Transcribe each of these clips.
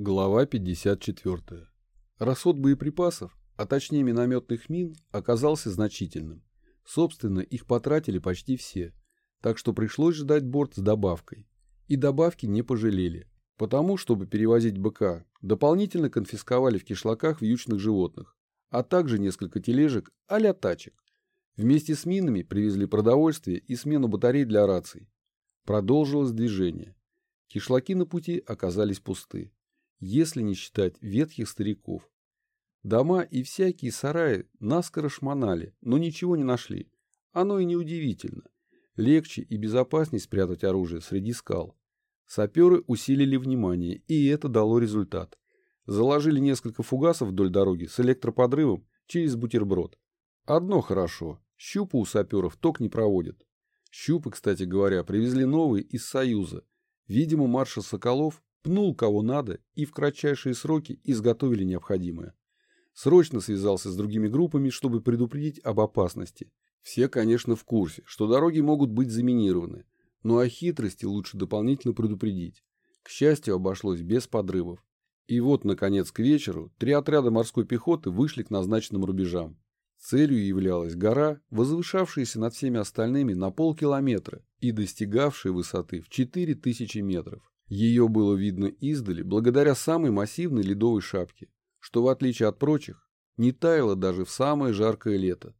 Глава 54. Расход боеприпасов, а точнее минометных мин, оказался значительным. Собственно, их потратили почти все, так что пришлось ждать борт с добавкой. И добавки не пожалели, потому, чтобы перевозить БК, дополнительно конфисковали в кишлаках вьючных животных, а также несколько тележек а тачек. Вместе с минами привезли продовольствие и смену батарей для раций. Продолжилось движение. Кишлаки на пути оказались пусты если не считать ветхих стариков. Дома и всякие сараи наскоро шмонали, но ничего не нашли. Оно и неудивительно. Легче и безопаснее спрятать оружие среди скал. Саперы усилили внимание, и это дало результат. Заложили несколько фугасов вдоль дороги с электроподрывом через бутерброд. Одно хорошо. Щупы у саперов ток не проводят. Щупы, кстати говоря, привезли новые из Союза. Видимо, маршал Соколов пнул кого надо и в кратчайшие сроки изготовили необходимое. Срочно связался с другими группами, чтобы предупредить об опасности. Все, конечно, в курсе, что дороги могут быть заминированы, но о хитрости лучше дополнительно предупредить. К счастью, обошлось без подрывов. И вот, наконец, к вечеру три отряда морской пехоты вышли к назначенным рубежам. Целью являлась гора, возвышавшаяся над всеми остальными на полкилометра и достигавшая высоты в 4000 метров. Ее было видно издали благодаря самой массивной ледовой шапке, что, в отличие от прочих, не таяло даже в самое жаркое лето.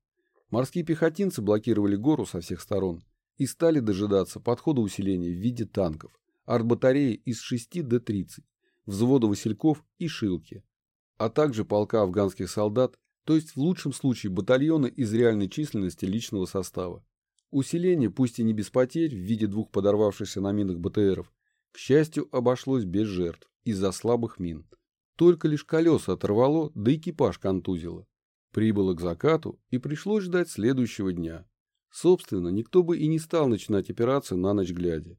Морские пехотинцы блокировали гору со всех сторон и стали дожидаться подхода усиления в виде танков, артбатареи из 6 до 30, взвода васильков и шилки, а также полка афганских солдат, то есть в лучшем случае батальона из реальной численности личного состава. Усиление, пусть и не без потерь, в виде двух подорвавшихся на минах БТРов, к счастью, обошлось без жертв из-за слабых мин. Только лишь колеса оторвало, да экипаж контузило. Прибыло к закату и пришлось ждать следующего дня. Собственно, никто бы и не стал начинать операцию на ночь глядя.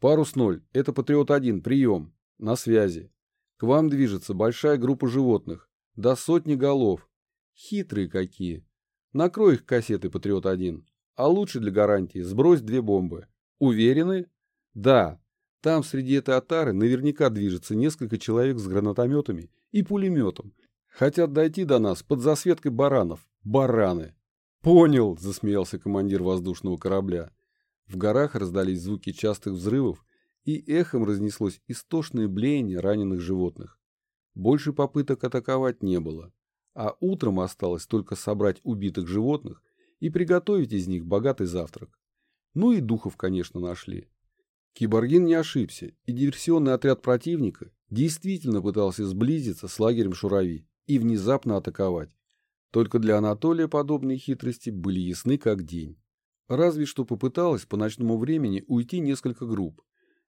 Парус ноль, это Патриот-1, прием, на связи. К вам движется большая группа животных, до сотни голов. Хитрые какие. Накрой их кассеты Патриот-1, а лучше для гарантии сбрось две бомбы. Уверены? Да, там среди этой отары наверняка движется несколько человек с гранатометами и пулеметом. Хотят дойти до нас под засветкой баранов. Бараны. Понял, засмеялся командир воздушного корабля. В горах раздались звуки частых взрывов, и эхом разнеслось истошное блеяние раненых животных. Больше попыток атаковать не было, а утром осталось только собрать убитых животных и приготовить из них богатый завтрак. Ну и духов, конечно, нашли. Киборгин не ошибся, и диверсионный отряд противника действительно пытался сблизиться с лагерем Шурави и внезапно атаковать. Только для Анатолия подобные хитрости были ясны как день. Разве что попыталась по ночному времени уйти несколько групп,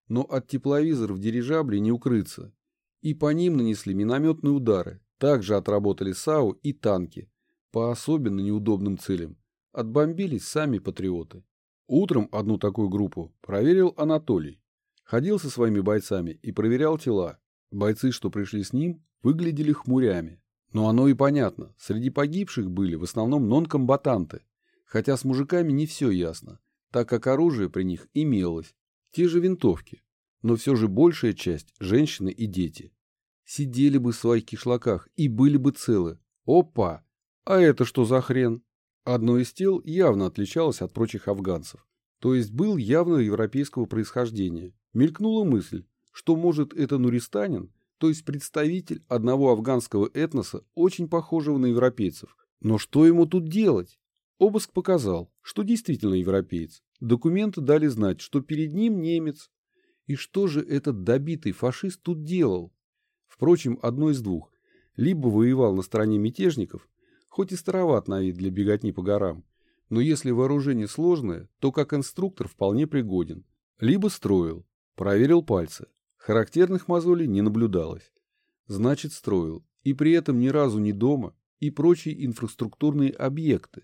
но от тепловизоров дирижабли не укрыться, и по ним нанесли минометные удары, также отработали САУ и танки, по особенно неудобным целям. Отбомбились сами патриоты. Утром одну такую группу проверил Анатолий. Ходил со своими бойцами и проверял тела. Бойцы, что пришли с ним, выглядели хмурями. Но оно и понятно, среди погибших были в основном нон-комбатанты. Хотя с мужиками не все ясно, так как оружие при них имелось. Те же винтовки. Но все же большая часть – женщины и дети. Сидели бы в своих кишлаках и были бы целы. Опа! А это что за хрен? Одно из тел явно отличалось от прочих афганцев, то есть был явно европейского происхождения. Мелькнула мысль, что может это нуристанин, то есть представитель одного афганского этноса, очень похожего на европейцев. Но что ему тут делать? Обыск показал, что действительно европеец. Документы дали знать, что перед ним немец. И что же этот добитый фашист тут делал? Впрочем, одно из двух. Либо воевал на стороне мятежников, хоть и староват на вид для беготни по горам, но если вооружение сложное, то как инструктор вполне пригоден. Либо строил, проверил пальцы, характерных мозолей не наблюдалось. Значит, строил, и при этом ни разу не дома, и прочие инфраструктурные объекты.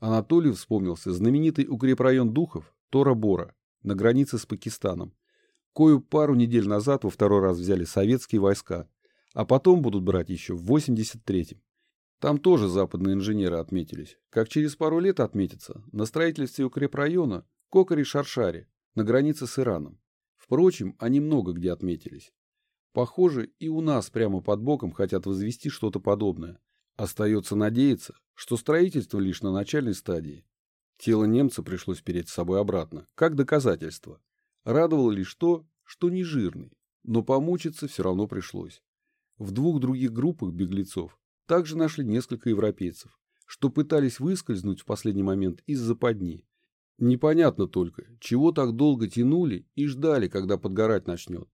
Анатолий вспомнился знаменитый укрепрайон Духов Тора-Бора на границе с Пакистаном, кою пару недель назад во второй раз взяли советские войска, а потом будут брать еще в 83-м. Там тоже западные инженеры отметились. Как через пару лет отметятся на строительстве укрепрайона Кокари-Шаршари на границе с Ираном. Впрочем, они много где отметились. Похоже, и у нас прямо под боком хотят возвести что-то подобное. Остается надеяться, что строительство лишь на начальной стадии. Тело немца пришлось переть с собой обратно, как доказательство. Радовало лишь то, что не жирный, но помучиться все равно пришлось. В двух других группах беглецов также нашли несколько европейцев, что пытались выскользнуть в последний момент из западни. Непонятно только, чего так долго тянули и ждали, когда подгорать начнет.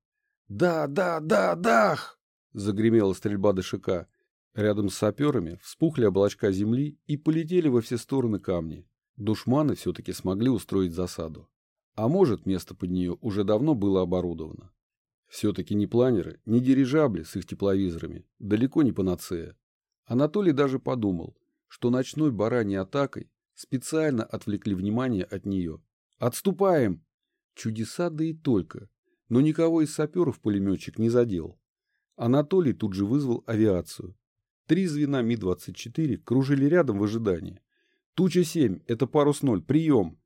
«Да, да, да, дах!» — загремела стрельба ДШК. Рядом с саперами вспухли облачка земли и полетели во все стороны камни. Душманы все-таки смогли устроить засаду. А может, место под нее уже давно было оборудовано. Все-таки ни планеры, ни дирижабли с их тепловизорами далеко не панацея. Анатолий даже подумал, что ночной бараньей атакой специально отвлекли внимание от нее. «Отступаем!» Чудеса да и только. Но никого из саперов пулеметчик не задел. Анатолий тут же вызвал авиацию. Три звена Ми-24 кружили рядом в ожидании. Туча 7, это парус 0, прием.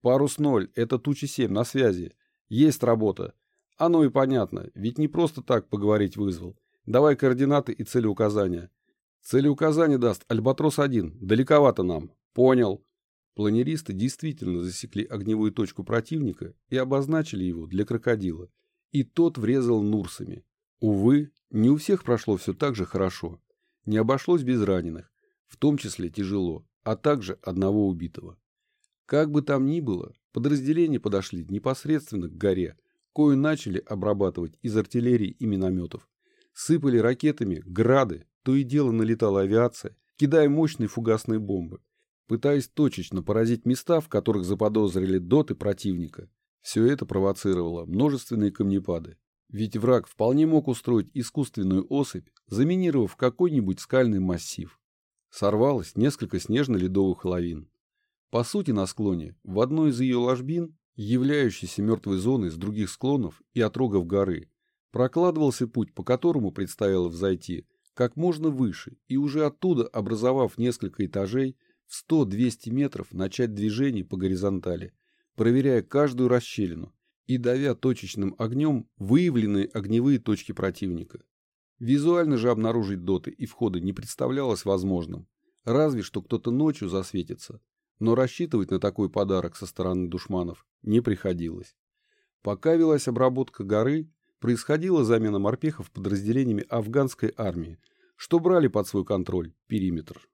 Парус 0, это туча 7, на связи. Есть работа. Оно и понятно, ведь не просто так поговорить вызвал. Давай координаты и целеуказания. Целеуказание даст Альбатрос-1, далековато нам. Понял. Планеристы действительно засекли огневую точку противника и обозначили его для крокодила. И тот врезал Нурсами. Увы, не у всех прошло все так же хорошо. Не обошлось без раненых, в том числе тяжело, а также одного убитого. Как бы там ни было, подразделения подошли непосредственно к горе, кою начали обрабатывать из артиллерии и минометов. Сыпали ракетами грады, то и дело налетала авиация, кидая мощные фугасные бомбы, пытаясь точечно поразить места, в которых заподозрили доты противника. Все это провоцировало множественные камнепады. Ведь враг вполне мог устроить искусственную особь, заминировав какой-нибудь скальный массив. Сорвалось несколько снежно-ледовых лавин. По сути, на склоне, в одной из ее ложбин, являющейся мертвой зоной с других склонов и отрогов горы, прокладывался путь, по которому предстояло взойти как можно выше и уже оттуда, образовав несколько этажей, в 100-200 метров начать движение по горизонтали, проверяя каждую расщелину и давя точечным огнем выявленные огневые точки противника. Визуально же обнаружить доты и входы не представлялось возможным, разве что кто-то ночью засветится, но рассчитывать на такой подарок со стороны душманов не приходилось. Пока велась обработка горы, происходила замена морпехов подразделениями афганской армии, что брали под свой контроль периметр.